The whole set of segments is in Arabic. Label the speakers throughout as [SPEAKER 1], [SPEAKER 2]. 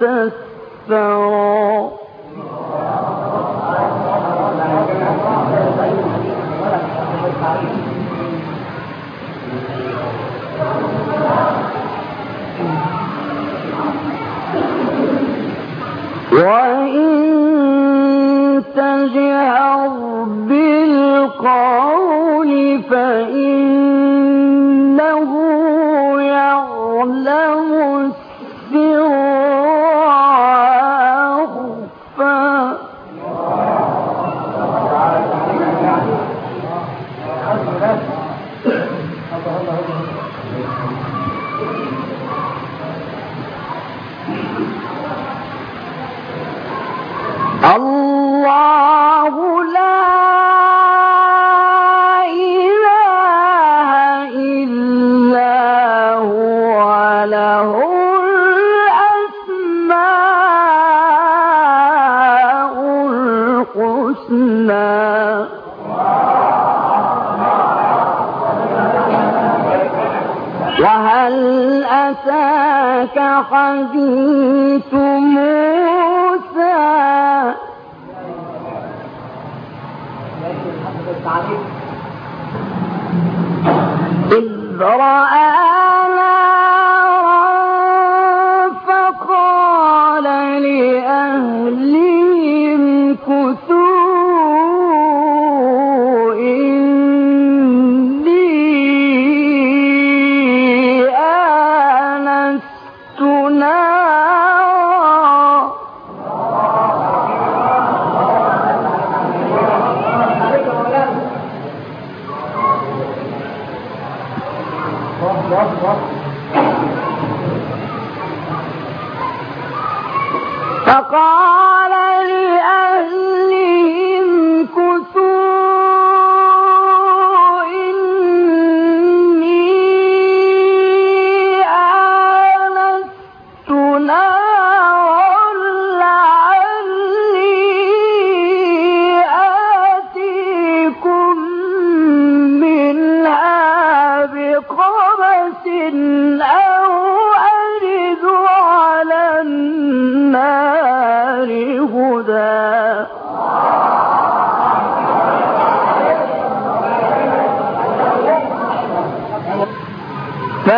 [SPEAKER 1] تحت الثرى وإن تجهر بالقول حديث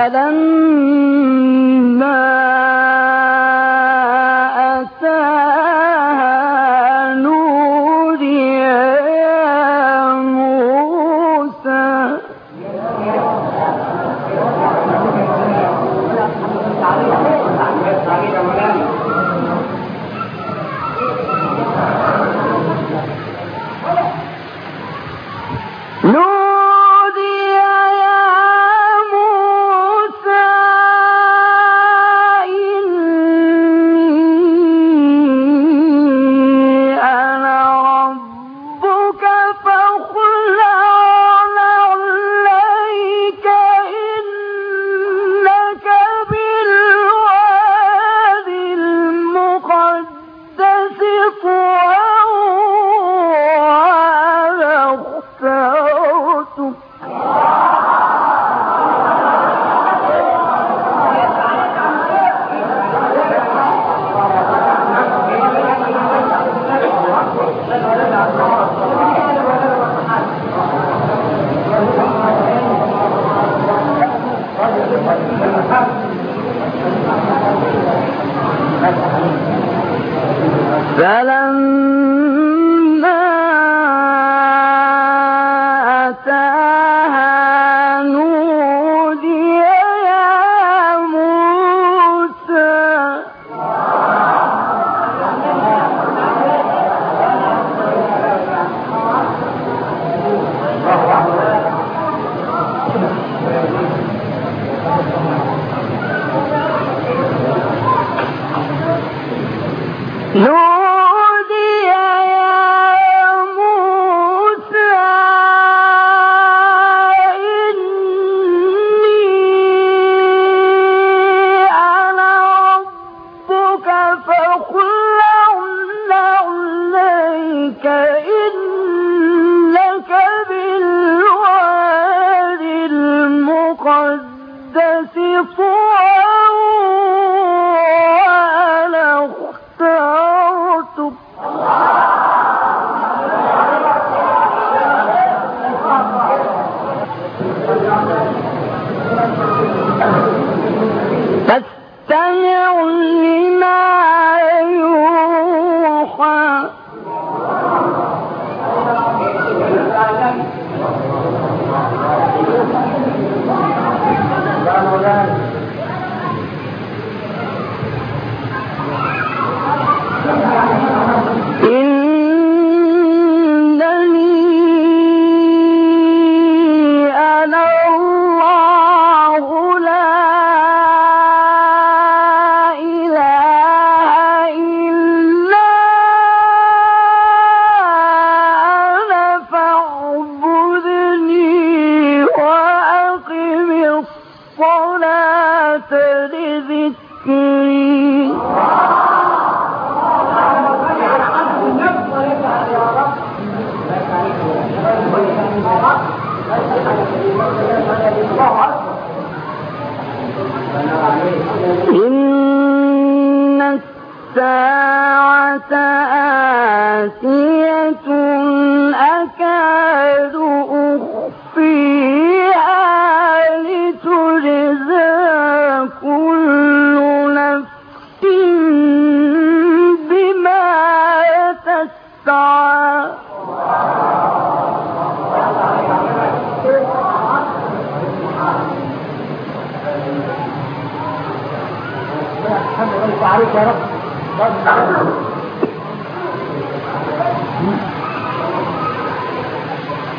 [SPEAKER 1] فلما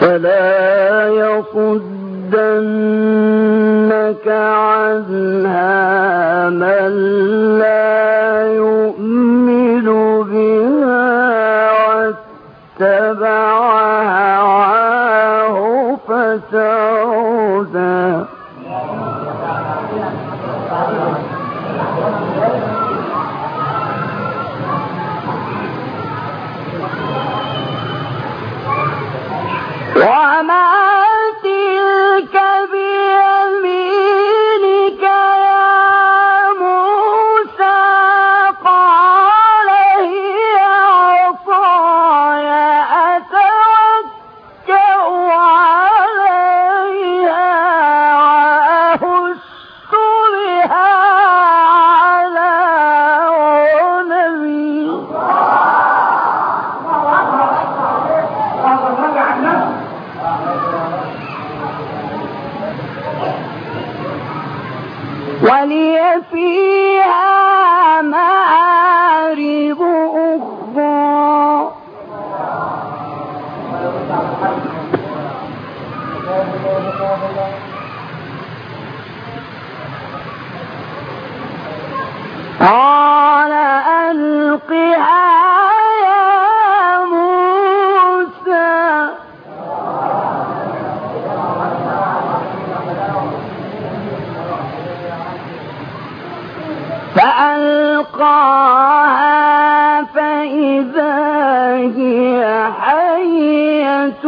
[SPEAKER 1] فلا يصدنك عنها من لا حية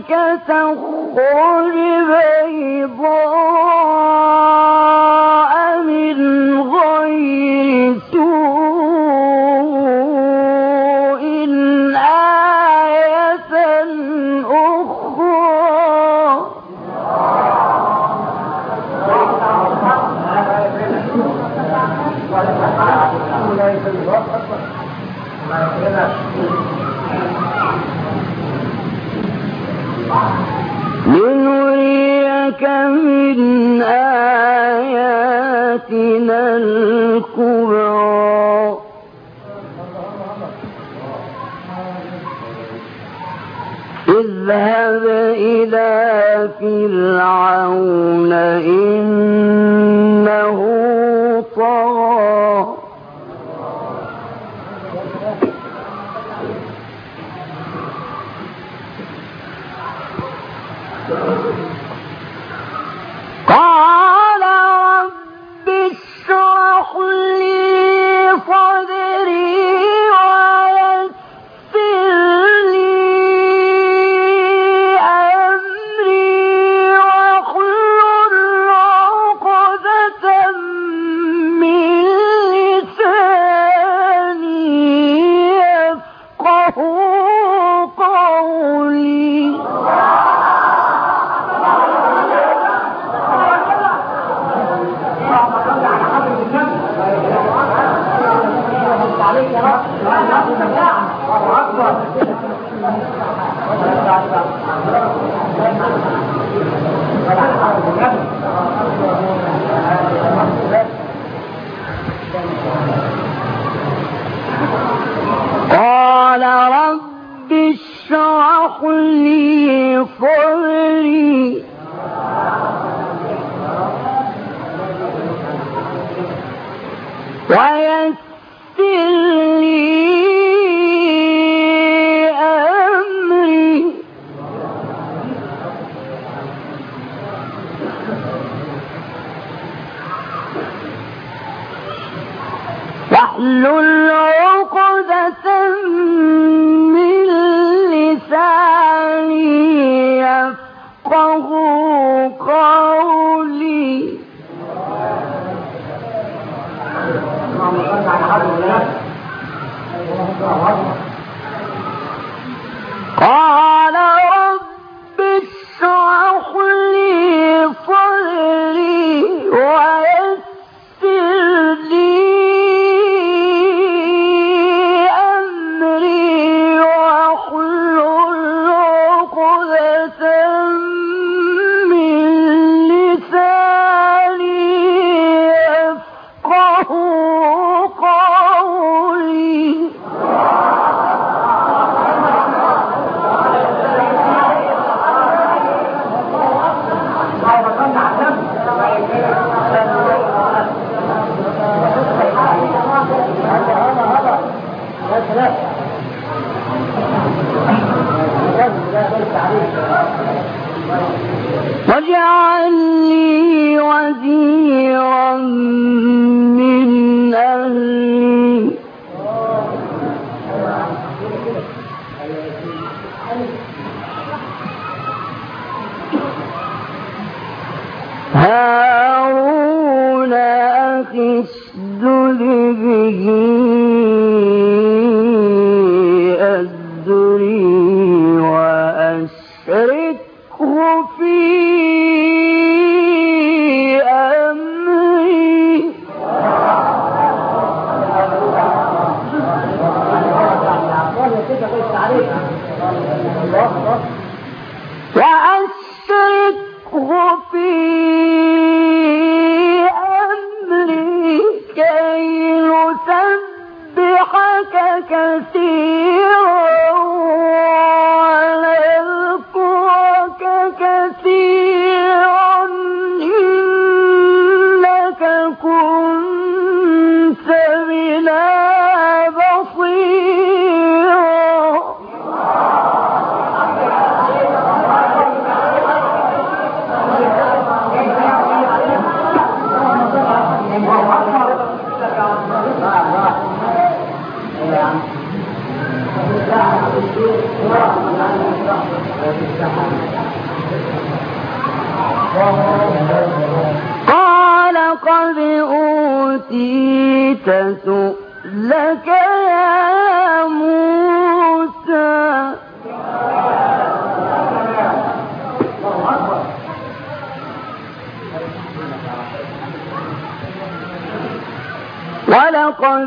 [SPEAKER 1] ربك تخرج لك من آياتنا الكبرى. اذهب إلى فرعون إن واحلل عقدة It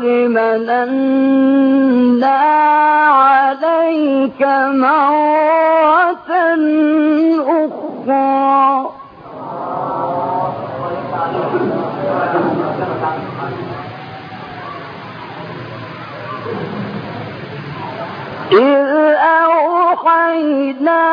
[SPEAKER 1] لقد مننا عليك مرة أخرى. إذ أوحينا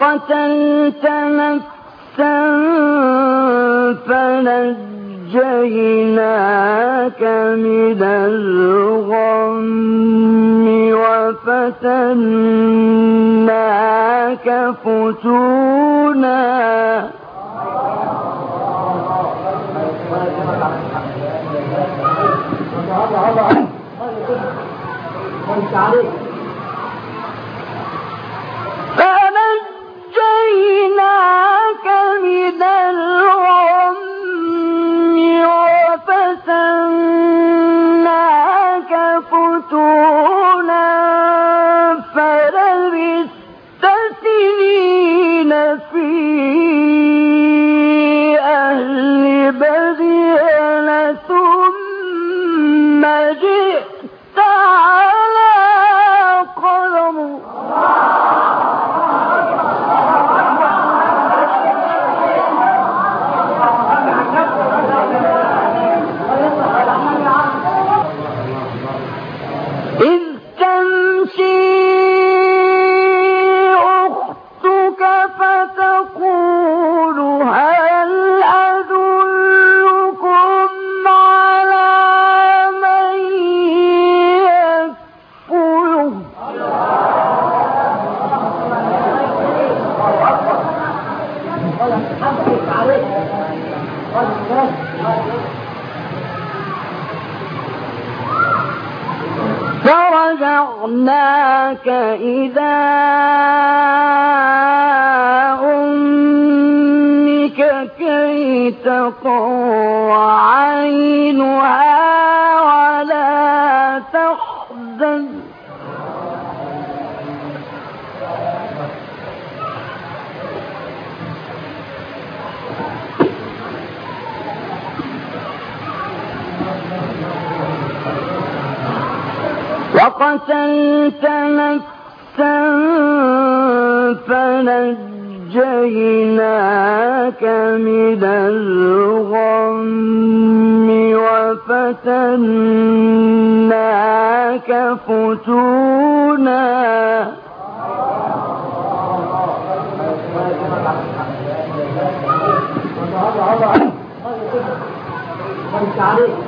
[SPEAKER 1] قتلت نفسا فنجيناك من الغم وفتناك فتونا. الله الله. أغناك إذا أمك كي تقوى عينها قتلت نفسا فنجيناك من الغم وفتناك فتونا الله الله